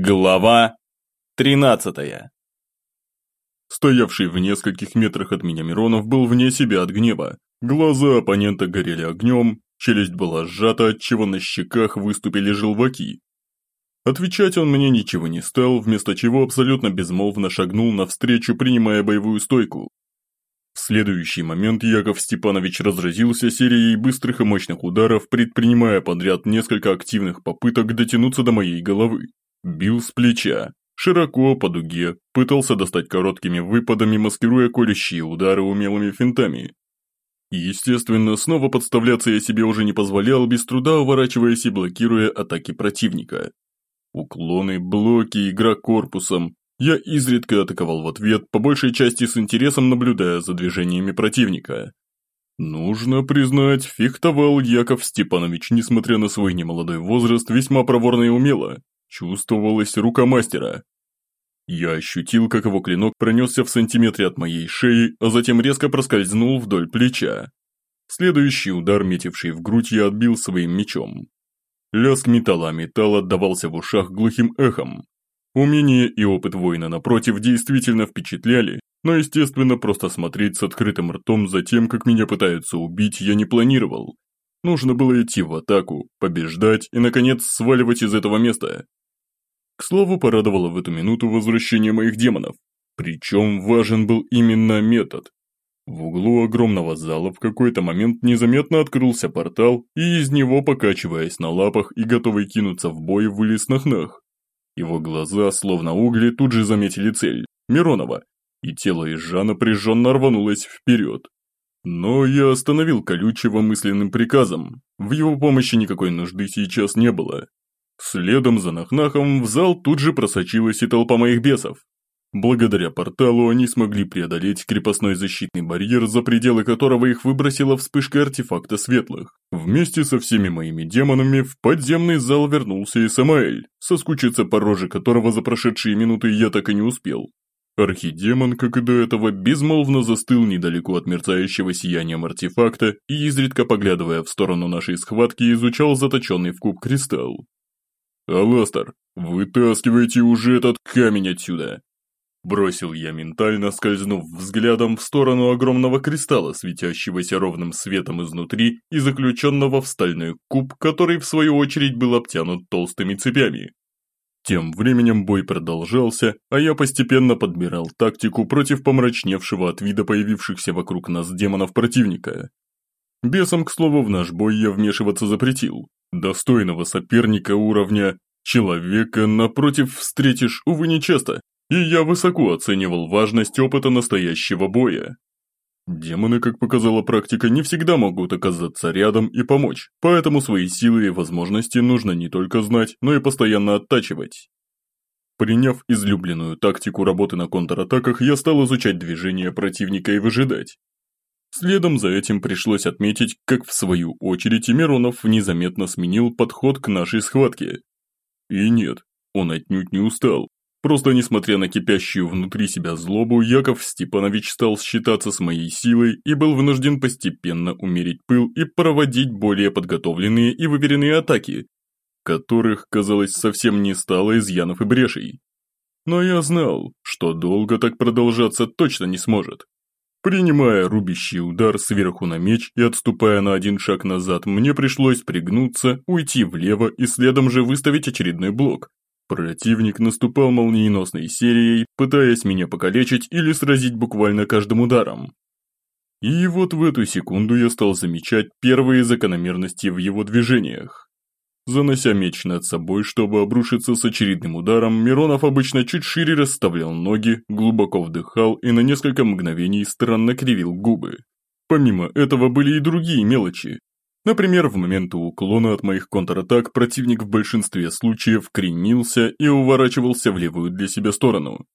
Глава 13 Стоявший в нескольких метрах от меня Миронов был вне себя от гнева. Глаза оппонента горели огнем, челюсть была сжата, отчего на щеках выступили желваки. Отвечать он мне ничего не стал, вместо чего абсолютно безмолвно шагнул навстречу, принимая боевую стойку. В следующий момент Яков Степанович разразился серией быстрых и мощных ударов, предпринимая подряд несколько активных попыток дотянуться до моей головы. Бил с плеча, широко по дуге, пытался достать короткими выпадами, маскируя колющие удары умелыми финтами. Естественно, снова подставляться я себе уже не позволял, без труда уворачиваясь и блокируя атаки противника. Уклоны, блоки, игра корпусом. Я изредка атаковал в ответ, по большей части с интересом наблюдая за движениями противника. Нужно признать, фехтовал Яков Степанович, несмотря на свой немолодой возраст, весьма проворно и умело. Чувствовалась рука мастера. Я ощутил, как его клинок пронесся в сантиметре от моей шеи, а затем резко проскользнул вдоль плеча. Следующий удар, метивший в грудь, я отбил своим мечом. Лязг металла металл отдавался в ушах глухим эхом. Умение и опыт воина напротив действительно впечатляли, но, естественно, просто смотреть с открытым ртом за тем, как меня пытаются убить, я не планировал. Нужно было идти в атаку, побеждать и, наконец, сваливать из этого места. К слову, порадовало в эту минуту возвращение моих демонов. Причем важен был именно метод. В углу огромного зала в какой-то момент незаметно открылся портал, и из него, покачиваясь на лапах и готовый кинуться в бой, вылез Нахнах. Его глаза, словно угли, тут же заметили цель – Миронова, и тело ежа напряженно рванулось вперед. Но я остановил колючего мысленным приказом, в его помощи никакой нужды сейчас не было. Следом за Нахнахом в зал тут же просочилась и толпа моих бесов. Благодаря порталу они смогли преодолеть крепостной защитный барьер, за пределы которого их выбросила вспышка артефакта светлых. Вместе со всеми моими демонами в подземный зал вернулся и Самаэль, соскучиться по роже которого за прошедшие минуты я так и не успел. Архидемон, как и до этого, безмолвно застыл недалеко от мерцающего сиянием артефакта и, изредка поглядывая в сторону нашей схватки, изучал заточенный в куб кристалл. «Аластер, вытаскивайте уже этот камень отсюда!» Бросил я ментально, скользнув взглядом в сторону огромного кристалла, светящегося ровным светом изнутри и заключенного в стальной куб, который в свою очередь был обтянут толстыми цепями. Тем временем бой продолжался, а я постепенно подбирал тактику против помрачневшего от вида появившихся вокруг нас демонов противника. Бесом, к слову, в наш бой я вмешиваться запретил, Достойного соперника уровня человека напротив встретишь, увы, нечасто, и я высоко оценивал важность опыта настоящего боя. Демоны, как показала практика, не всегда могут оказаться рядом и помочь, поэтому свои силы и возможности нужно не только знать, но и постоянно оттачивать. Приняв излюбленную тактику работы на контратаках, я стал изучать движения противника и выжидать, Следом за этим пришлось отметить, как в свою очередь Миронов незаметно сменил подход к нашей схватке. И нет, он отнюдь не устал. Просто несмотря на кипящую внутри себя злобу, Яков Степанович стал считаться с моей силой и был вынужден постепенно умерить пыл и проводить более подготовленные и выверенные атаки, которых, казалось, совсем не стало изъянов и брешей. Но я знал, что долго так продолжаться точно не сможет. Принимая рубящий удар сверху на меч и отступая на один шаг назад, мне пришлось пригнуться, уйти влево и следом же выставить очередной блок. Противник наступал молниеносной серией, пытаясь меня покалечить или сразить буквально каждым ударом. И вот в эту секунду я стал замечать первые закономерности в его движениях. Занося меч над собой, чтобы обрушиться с очередным ударом, Миронов обычно чуть шире расставлял ноги, глубоко вдыхал и на несколько мгновений странно кривил губы. Помимо этого были и другие мелочи. Например, в момент уклона от моих контратак противник в большинстве случаев кренился и уворачивался в левую для себя сторону.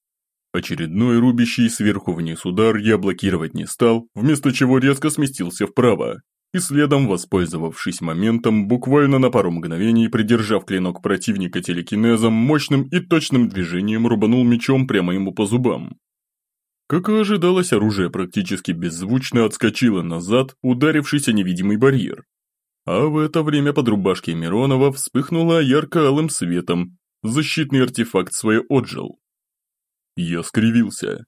Очередной рубящий сверху вниз удар я блокировать не стал, вместо чего резко сместился вправо, и следом, воспользовавшись моментом, буквально на пару мгновений, придержав клинок противника телекинезом, мощным и точным движением рубанул мечом прямо ему по зубам. Как и ожидалось, оружие практически беззвучно отскочило назад, ударившись о невидимый барьер. А в это время под рубашкой Миронова вспыхнуло ярко-алым светом, защитный артефакт свое отжил. Я скривился.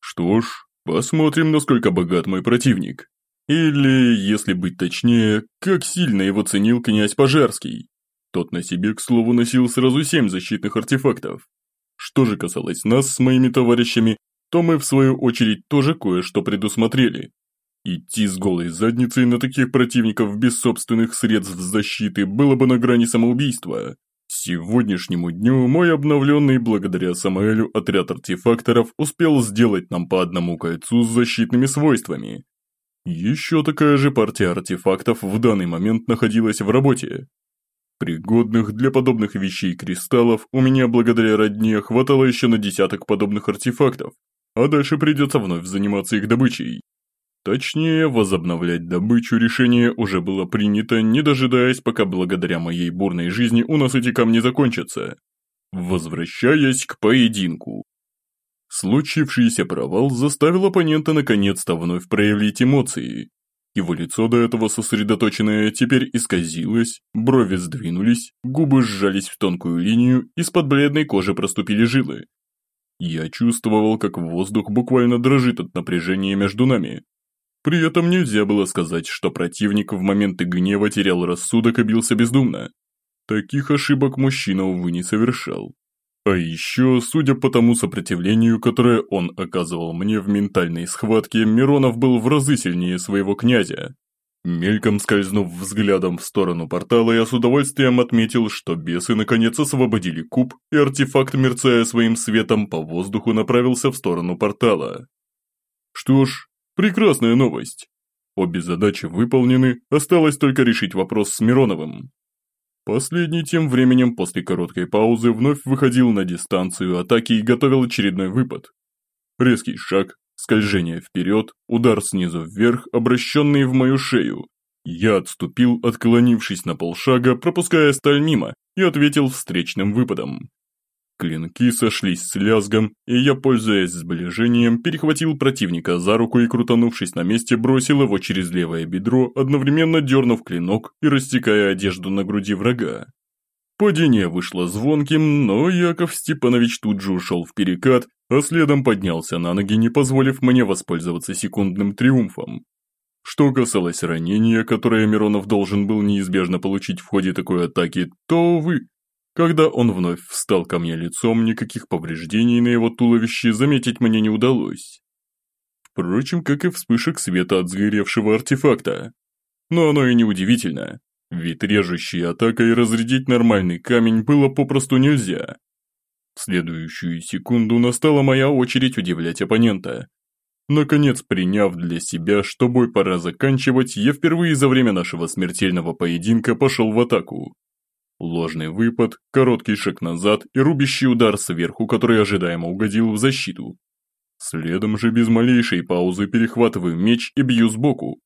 Что ж, посмотрим, насколько богат мой противник. Или, если быть точнее, как сильно его ценил князь Пожарский. Тот на себе, к слову, носил сразу семь защитных артефактов. Что же касалось нас с моими товарищами, то мы в свою очередь тоже кое-что предусмотрели. Идти с голой задницей на таких противников без собственных средств защиты было бы на грани самоубийства. Сегодняшнему дню мой обновленный благодаря Самаэлю отряд артефакторов успел сделать нам по одному кольцу с защитными свойствами. Еще такая же партия артефактов в данный момент находилась в работе. Пригодных для подобных вещей кристаллов у меня благодаря родне хватало еще на десяток подобных артефактов, а дальше придется вновь заниматься их добычей. Точнее, возобновлять добычу решение уже было принято, не дожидаясь, пока благодаря моей бурной жизни у нас эти камни закончатся. Возвращаясь к поединку. Случившийся провал заставил оппонента наконец-то вновь проявить эмоции. Его лицо до этого сосредоточенное теперь исказилось, брови сдвинулись, губы сжались в тонкую линию, из-под бледной кожи проступили жилы. Я чувствовал, как воздух буквально дрожит от напряжения между нами. При этом нельзя было сказать, что противник в моменты гнева терял рассудок и бился бездумно. Таких ошибок мужчина, увы, не совершал. А еще, судя по тому сопротивлению, которое он оказывал мне в ментальной схватке, Миронов был в разы сильнее своего князя. Мельком скользнув взглядом в сторону портала, я с удовольствием отметил, что бесы наконец освободили куб, и артефакт, мерцая своим светом, по воздуху направился в сторону портала. Что ж, Прекрасная новость. Обе задачи выполнены, осталось только решить вопрос с Мироновым. Последний тем временем после короткой паузы вновь выходил на дистанцию атаки и готовил очередной выпад. Резкий шаг, скольжение вперед, удар снизу вверх, обращенный в мою шею. Я отступил, отклонившись на полшага, пропуская сталь мимо, и ответил встречным выпадом. Клинки сошлись с лязгом, и я, пользуясь сближением, перехватил противника за руку и, крутанувшись на месте, бросил его через левое бедро, одновременно дернув клинок и растекая одежду на груди врага. Падение вышло звонким, но Яков Степанович тут же ушел в перекат, а следом поднялся на ноги, не позволив мне воспользоваться секундным триумфом. Что касалось ранения, которое Миронов должен был неизбежно получить в ходе такой атаки, то, увы, когда он вновь встал ко мне лицом, никаких повреждений на его туловище заметить мне не удалось. Впрочем, как и вспышек света от сгоревшего артефакта. Но оно и не удивительно, ведь режущей атакой разрядить нормальный камень было попросту нельзя. В следующую секунду настала моя очередь удивлять оппонента. Наконец, приняв для себя, что бой пора заканчивать, я впервые за время нашего смертельного поединка пошел в атаку. Ложный выпад, короткий шаг назад и рубящий удар сверху, который ожидаемо угодил в защиту. Следом же без малейшей паузы перехватываю меч и бью сбоку.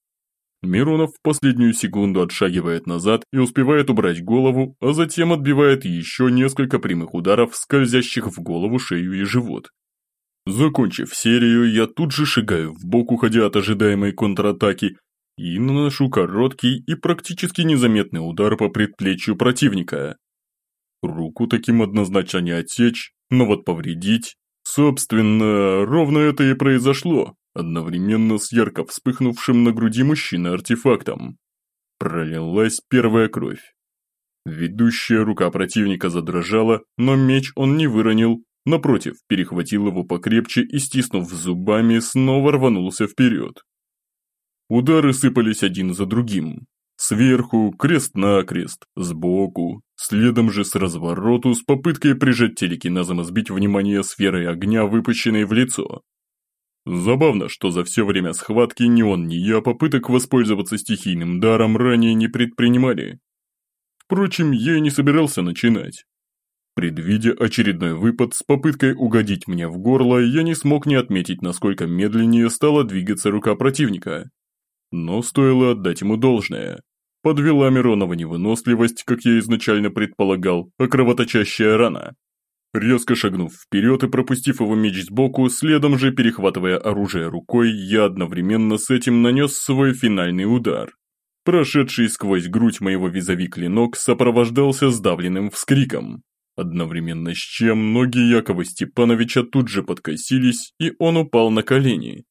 Миронов в последнюю секунду отшагивает назад и успевает убрать голову, а затем отбивает еще несколько прямых ударов, скользящих в голову, шею и живот. Закончив серию, я тут же шагаю в бок, уходя от ожидаемой контратаки, и наношу короткий и практически незаметный удар по предплечью противника. Руку таким однозначно не отсечь, но вот повредить. Собственно, ровно это и произошло, одновременно с ярко вспыхнувшим на груди мужчины артефактом. Пролилась первая кровь. Ведущая рука противника задрожала, но меч он не выронил, напротив, перехватил его покрепче и, стиснув зубами, снова рванулся вперед. Удары сыпались один за другим. Сверху, крест-накрест, сбоку, следом же с развороту с попыткой прижать телекинезом и сбить внимание сферой огня, выпущенной в лицо. Забавно, что за все время схватки ни он, ни я попыток воспользоваться стихийным даром ранее не предпринимали. Впрочем, я и не собирался начинать. Предвидя очередной выпад с попыткой угодить мне в горло, я не смог не отметить, насколько медленнее стала двигаться рука противника. Но стоило отдать ему должное. Подвела Миронова невыносливость, как я изначально предполагал, а кровоточащая рана. Резко шагнув вперед и пропустив его меч сбоку, следом же перехватывая оружие рукой, я одновременно с этим нанес свой финальный удар. Прошедший сквозь грудь моего визави клинок сопровождался сдавленным вскриком. одновременно с чем ноги Якова Степановича тут же подкосились, и он упал на колени.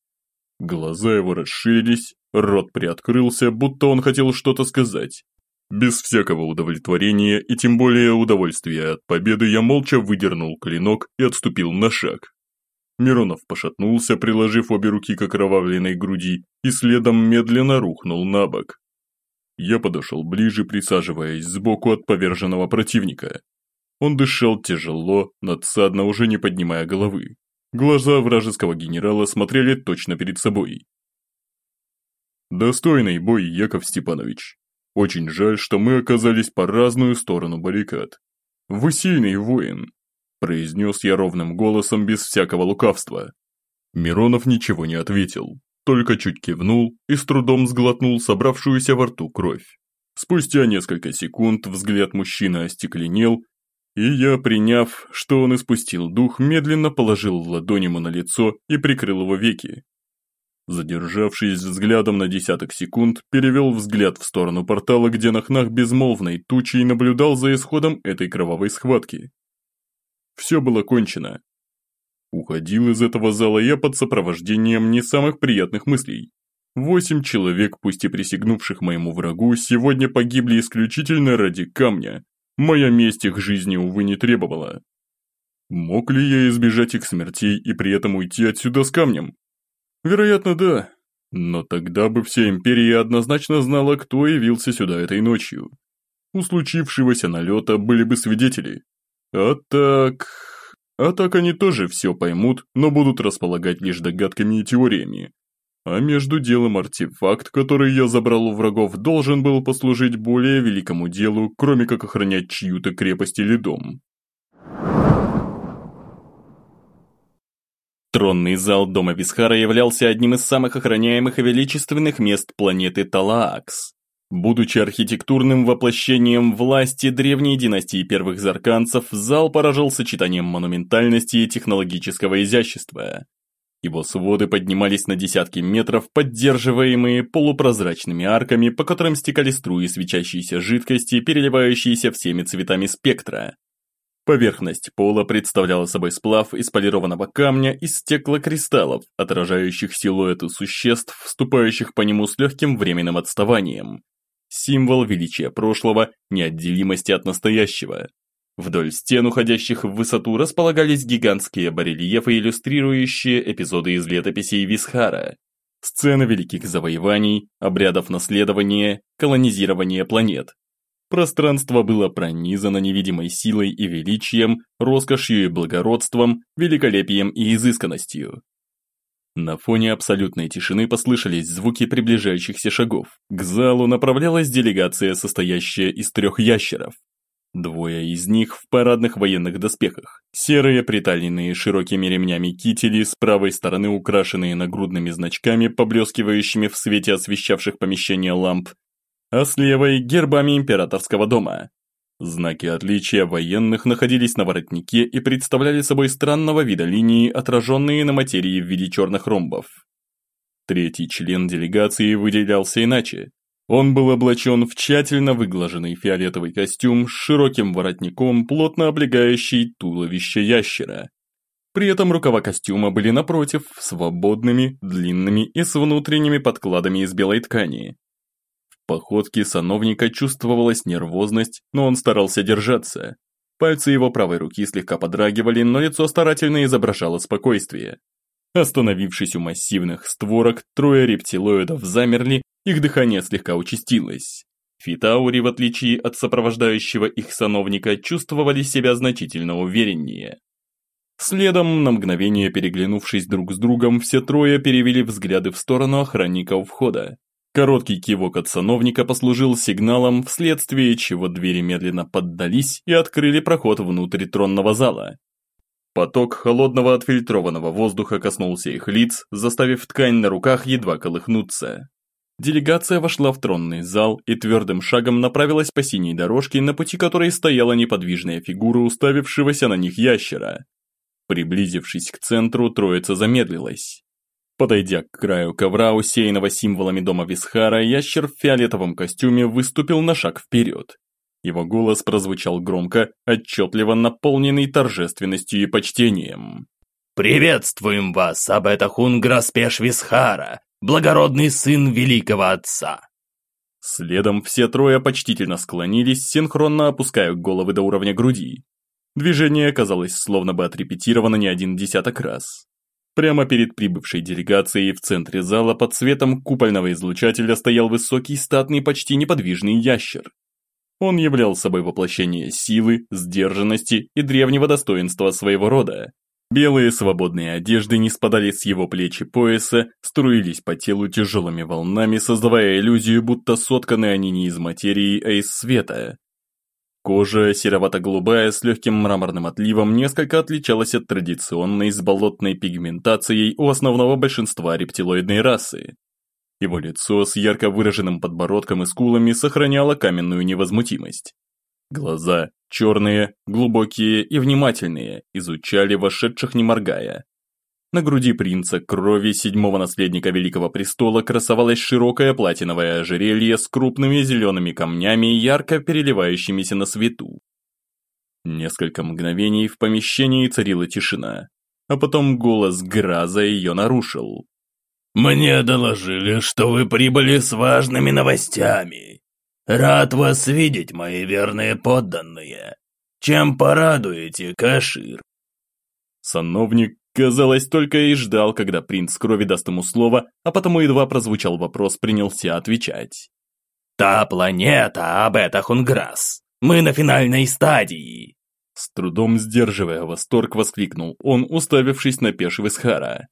Глаза его расширились, рот приоткрылся, будто он хотел что-то сказать. Без всякого удовлетворения и тем более удовольствия от победы я молча выдернул клинок и отступил на шаг. Миронов пошатнулся, приложив обе руки к окровавленной груди, и следом медленно рухнул на бок. Я подошел ближе, присаживаясь сбоку от поверженного противника. Он дышал тяжело, надсадно, уже не поднимая головы. Глаза вражеского генерала смотрели точно перед собой. Достойный бой, Яков Степанович. Очень жаль, что мы оказались по разную сторону баррикад. Вы сильный воин, произнес я ровным голосом без всякого лукавства. Миронов ничего не ответил, только чуть кивнул и с трудом сглотнул собравшуюся во рту кровь. Спустя несколько секунд взгляд мужчины остекленел, и я, приняв, что он испустил дух, медленно положил ладонь ему на лицо и прикрыл его веки. Задержавшись взглядом на десяток секунд, перевел взгляд в сторону портала, где Нахнах безмолвной тучей наблюдал за исходом этой кровавой схватки. Все было кончено. Уходил из этого зала я под сопровождением не самых приятных мыслей. Восемь человек, пусть и присягнувших моему врагу, сегодня погибли исключительно ради камня. Моя месть их жизни, увы, не требовала. Мог ли я избежать их смертей и при этом уйти отсюда с камнем? Вероятно, да. Но тогда бы вся империя однозначно знала, кто явился сюда этой ночью. У случившегося налета были бы свидетели. А так... А так они тоже все поймут, но будут располагать лишь догадками и теориями. А между делом артефакт, который я забрал у врагов, должен был послужить более великому делу, кроме как охранять чью-то крепость или дом. Тронный зал дома Висхара являлся одним из самых охраняемых и величественных мест планеты Талаакс. Будучи архитектурным воплощением власти древней династии первых зарканцев, зал поражал сочетанием монументальности и технологического изящества. Его своды поднимались на десятки метров, поддерживаемые полупрозрачными арками, по которым стекали струи свечащейся жидкости, переливающиеся всеми цветами спектра. Поверхность пола представляла собой сплав из полированного камня и стеклокристаллов, отражающих силуэты существ, вступающих по нему с легким временным отставанием. Символ величия прошлого, неотделимости от настоящего. Вдоль стен, уходящих в высоту, располагались гигантские барельефы, иллюстрирующие эпизоды из летописей Висхара. Сцены великих завоеваний, обрядов наследования, колонизирования планет, Пространство было пронизано невидимой силой и величием, роскошью и благородством, великолепием и изысканностью. На фоне абсолютной тишины послышались звуки приближающихся шагов. К залу направлялась делегация, состоящая из трех ящеров. Двое из них в парадных военных доспехах. Серые, приталенные широкими ремнями кители, с правой стороны украшенные нагрудными значками, поблескивающими в свете освещавших помещение ламп, а с левой – гербами императорского дома. Знаки отличия военных находились на воротнике и представляли собой странного вида линии, отраженные на материи в виде черных ромбов. Третий член делегации выделялся иначе. Он был облачен в тщательно выглаженный фиолетовый костюм с широким воротником, плотно облегающий туловище ящера. При этом рукава костюма были напротив, свободными, длинными и с внутренними подкладами из белой ткани походке сановника чувствовалась нервозность, но он старался держаться. Пальцы его правой руки слегка подрагивали, но лицо старательно изображало спокойствие. Остановившись у массивных створок, трое рептилоидов замерли, их дыхание слегка участилось. Фитаури, в отличие от сопровождающего их сановника, чувствовали себя значительно увереннее. Следом, на мгновение переглянувшись друг с другом, все трое перевели взгляды в сторону охранника у входа. Короткий кивок от сановника послужил сигналом, вследствие чего двери медленно поддались и открыли проход внутрь тронного зала. Поток холодного отфильтрованного воздуха коснулся их лиц, заставив ткань на руках едва колыхнуться. Делегация вошла в тронный зал и твердым шагом направилась по синей дорожке, на пути которой стояла неподвижная фигура уставившегося на них ящера. Приблизившись к центру, троица замедлилась. Подойдя к краю ковра, усеянного символами дома Висхара, ящер в фиолетовом костюме выступил на шаг вперед. Его голос прозвучал громко, отчетливо наполненный торжественностью и почтением. «Приветствуем вас, Абетахун Граспеш-Висхара, благородный сын великого отца!» Следом все трое почтительно склонились, синхронно опуская головы до уровня груди. Движение оказалось словно бы отрепетировано не один десяток раз. Прямо перед прибывшей делегацией в центре зала под светом купольного излучателя стоял высокий, статный, почти неподвижный ящер. Он являл собой воплощение силы, сдержанности и древнего достоинства своего рода. Белые свободные одежды не спадали с его плеч и пояса, струились по телу тяжелыми волнами, создавая иллюзию, будто сотканы они не из материи, а из света. Кожа, серовато-голубая, с легким мраморным отливом, несколько отличалась от традиционной с болотной пигментацией у основного большинства рептилоидной расы. Его лицо с ярко выраженным подбородком и скулами сохраняло каменную невозмутимость. Глаза, черные, глубокие и внимательные, изучали вошедших не моргая. На груди принца крови седьмого наследника Великого Престола красовалось широкое платиновое ожерелье с крупными зелеными камнями, ярко переливающимися на свету. Несколько мгновений в помещении царила тишина, а потом голос Граза ее нарушил. «Мне доложили, что вы прибыли с важными новостями. Рад вас видеть, мои верные подданные. Чем порадуете, Кашир?» Сановник Казалось, только и ждал, когда принц крови даст ему слово, а потому едва прозвучал вопрос, принялся отвечать. «Та планета, Абета Хунграс. Мы на финальной стадии!» С трудом сдерживая восторг, воскликнул он, уставившись на Пешвисхара.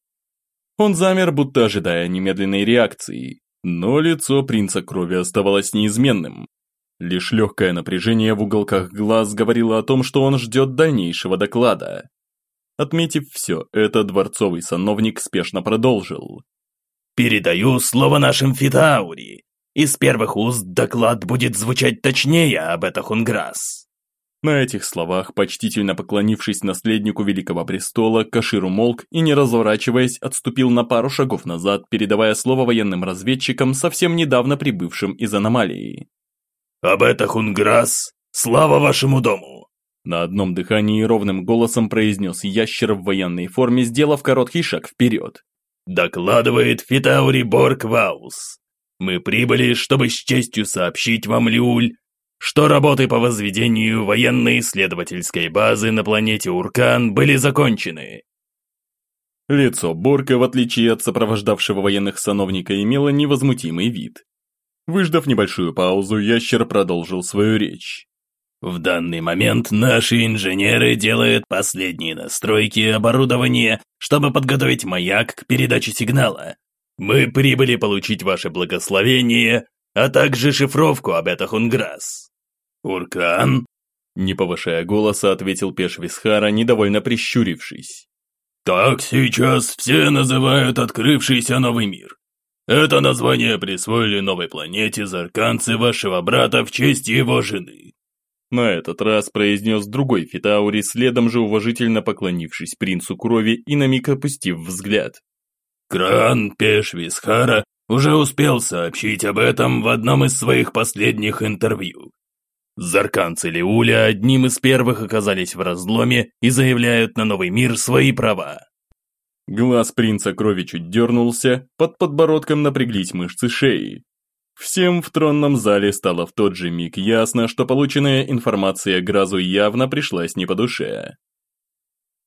Он замер, будто ожидая немедленной реакции, но лицо принца крови оставалось неизменным. Лишь легкое напряжение в уголках глаз говорило о том, что он ждет дальнейшего доклада. Отметив все это, дворцовый сановник спешно продолжил. «Передаю слово нашим фитаури. Из первых уст доклад будет звучать точнее об это Хунграс». На этих словах, почтительно поклонившись наследнику Великого Престола, Каширу молк и, не разворачиваясь, отступил на пару шагов назад, передавая слово военным разведчикам, совсем недавно прибывшим из аномалии. «Об это Хунграс! Слава вашему дому! На одном дыхании ровным голосом произнес ящер в военной форме, сделав короткий шаг вперед. «Докладывает Фитаури Боргваус. Мы прибыли, чтобы с честью сообщить вам, Лиуль, что работы по возведению военно-исследовательской базы на планете Уркан были закончены». Лицо Борка, в отличие от сопровождавшего военных сановника, имело невозмутимый вид. Выждав небольшую паузу, ящер продолжил свою речь. В данный момент наши инженеры делают последние настройки оборудования, чтобы подготовить маяк к передаче сигнала. Мы прибыли получить ваше благословение, а также шифровку об Хунграс. Уркан?» Не повышая голоса, ответил Пешвисхара, недовольно прищурившись. «Так сейчас все называют открывшийся новый мир. Это название присвоили новой планете зарканцы вашего брата в честь его жены. На этот раз произнес другой Фитаури, следом же уважительно поклонившись принцу крови и на миг опустив взгляд. «Кран Пешвисхара уже успел сообщить об этом в одном из своих последних интервью. Зарканцы Леуля одним из первых оказались в разломе и заявляют на новый мир свои права. Глаз принца крови чуть дернулся, под подбородком напряглись мышцы шеи. Всем в тронном зале стало в тот же миг ясно, что полученная информация Гразу явно пришлась не по душе.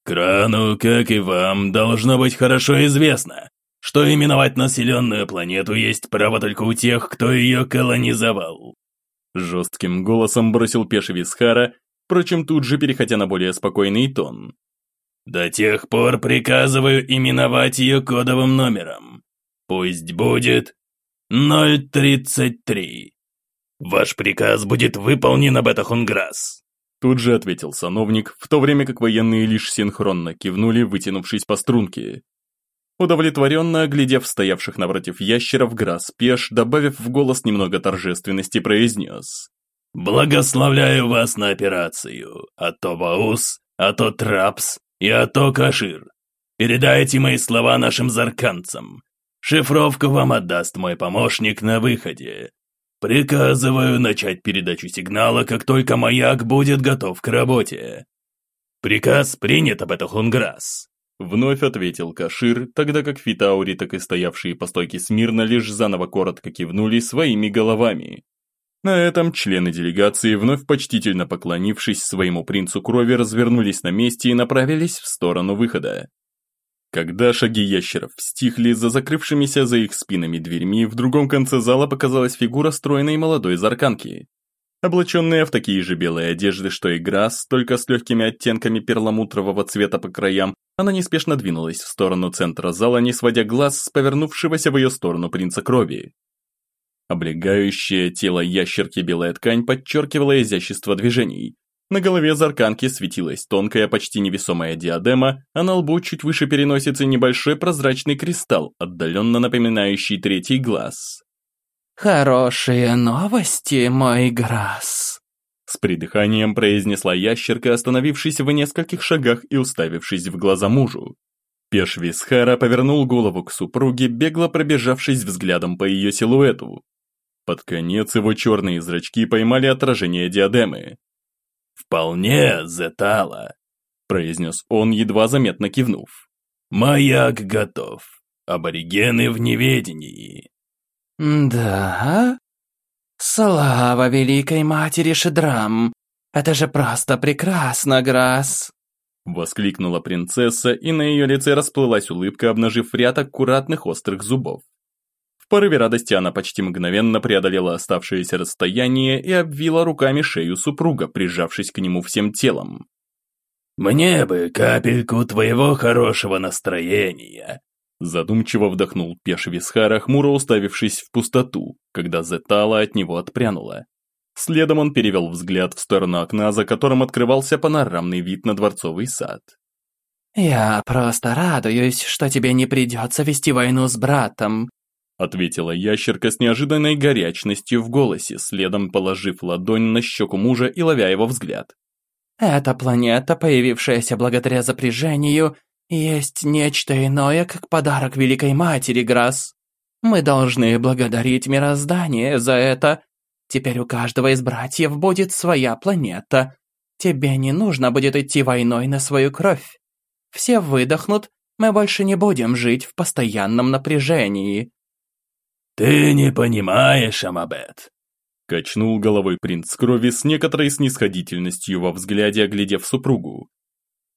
«Крану, как и вам, должно быть хорошо известно, что именовать населенную планету есть право только у тех, кто ее колонизовал». Жестким голосом бросил Пешевисхара, впрочем, тут же переходя на более спокойный тон. «До тех пор приказываю именовать ее кодовым номером. Пусть будет 033. Ваш приказ будет выполнен об это Хунграс. Тут же ответил сановник, в то время как военные лишь синхронно кивнули, вытянувшись по струнке. Удовлетворенно оглядев стоявших напротив ящеров, Грас Пеш, добавив в голос немного торжественности, произнес. «Благословляю вас на операцию, а то Ваус, а то Трапс и а то Кашир. Передайте мои слова нашим зарканцам. Шифровку вам отдаст мой помощник на выходе. приказываю начать передачу сигнала, как только маяк будет готов к работе. Приказ принят, Абетахунграс. Вновь ответил Кашир, тогда как Фитаури, так и стоявшие по стойке смирно, лишь заново коротко кивнули своими головами. На этом члены делегации, вновь почтительно поклонившись своему принцу крови, развернулись на месте и направились в сторону выхода. Когда шаги ящеров стихли за закрывшимися за их спинами дверьми, в другом конце зала показалась фигура стройной молодой зарканки. Облаченная в такие же белые одежды, что и Грасс, только с легкими оттенками перламутрового цвета по краям, она неспешно двинулась в сторону центра зала, не сводя глаз с повернувшегося в ее сторону принца крови. Облегающее тело ящерки белая ткань подчеркивала изящество движений. На голове зарканки светилась тонкая, почти невесомая диадема, а на лбу чуть выше переносится небольшой прозрачный кристалл, отдаленно напоминающий третий глаз. «Хорошие новости, мой Грасс!» С придыханием произнесла ящерка, остановившись в нескольких шагах и уставившись в глаза мужу. Пешвисхара повернул голову к супруге, бегло пробежавшись взглядом по ее силуэту. Под конец его черные зрачки поймали отражение диадемы. «Вполне, Зетала», – произнес он, едва заметно кивнув. «Маяк готов. Аборигены в неведении». «Да? Слава Великой Матери Шедрам! Это же просто прекрасно, Грасс!» Воскликнула принцесса, и на ее лице расплылась улыбка, обнажив ряд аккуратных острых зубов. В порыве радости она почти мгновенно преодолела оставшееся расстояние и обвила руками шею супруга, прижавшись к нему всем телом. «Мне бы капельку твоего хорошего настроения», Задумчиво вдохнул Пешвисхара, хмуро уставившись в пустоту, когда Зетала от него отпрянула. Следом он перевел взгляд в сторону окна, за которым открывался панорамный вид на дворцовый сад. «Я просто радуюсь, что тебе не придется вести войну с братом», ответила ящерка с неожиданной горячностью в голосе, следом положив ладонь на щеку мужа и ловя его взгляд. «Эта планета, появившаяся благодаря запряжению, есть нечто иное, как подарок Великой Матери, Грасс. Мы должны благодарить мироздание за это. Теперь у каждого из братьев будет своя планета. Тебе не нужно будет идти войной на свою кровь. Все выдохнут, мы больше не будем жить в постоянном напряжении». «Ты не понимаешь, Амабет», – качнул головой принц крови с некоторой снисходительностью во взгляде, оглядев супругу.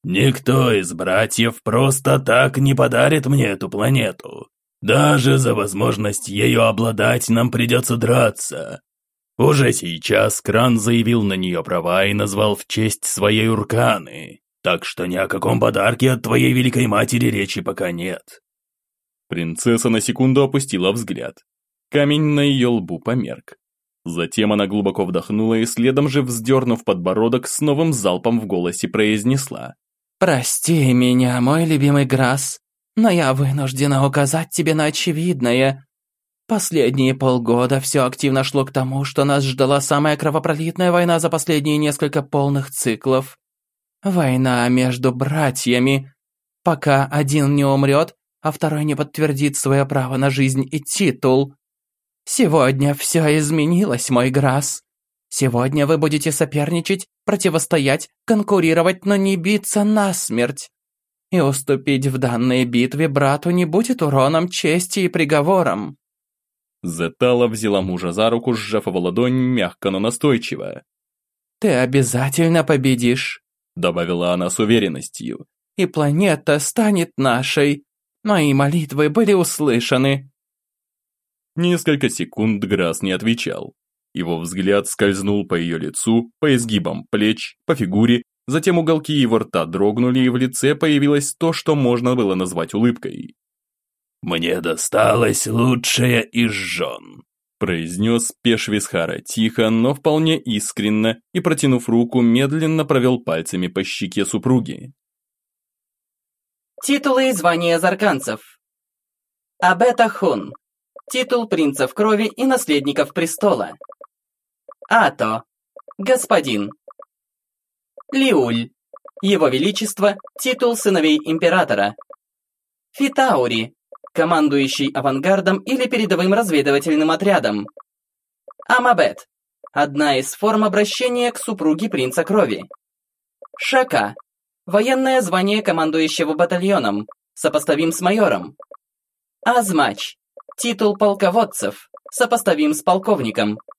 Никто из братьев просто так не подарит мне эту планету. Даже за возможность ею обладать нам придется драться. Уже сейчас Кран заявил на нее права и назвал в честь своей Урканы, так что ни о каком подарке от твоей великой матери речи пока нет. Принцесса на секунду опустила взгляд. Камень на ее лбу померк. Затем она глубоко вдохнула и следом же, вздернув подбородок, с новым залпом в голосе произнесла. «Прости меня, мой любимый Грасс, но я вынуждена указать тебе на очевидное. Последние полгода все активно шло к тому, что нас ждала самая кровопролитная война за последние несколько полных циклов. Война между братьями. Пока один не умрет, а второй не подтвердит свое право на жизнь и титул. Сегодня все изменилось, мой Грасс. Сегодня вы будете соперничать, противостоять, конкурировать, но не биться насмерть. И уступить в данной битве брату не будет уроном чести и приговором». Зетала взяла мужа за руку, сжав его ладонь мягко, но настойчиво. «Ты обязательно победишь», — добавила она с уверенностью. «И планета станет нашей. Мои молитвы были услышаны». Несколько секунд Грасс не отвечал. Его взгляд скользнул по ее лицу, по изгибам плеч, по фигуре, затем уголки его рта дрогнули, и в лице появилось то, что можно было назвать улыбкой. «Мне досталось лучшее из жен», произнес Пешвисхара тихо, но вполне искренно, и, протянув руку, медленно провел пальцами по щеке супруги. Титулы и звания зарканцев. Абета Хун. Титул принцев крови и наследников престола. Ато. Господин. Лиуль. Его Величество, титул сыновей императора. Фитаури. Командующий авангардом или передовым разведывательным отрядом. Амабет – одна из форм обращения к супруге принца крови. Шака – военное звание командующего батальоном, сопоставим с майором. Азмач – титул полководцев, сопоставим с полковником –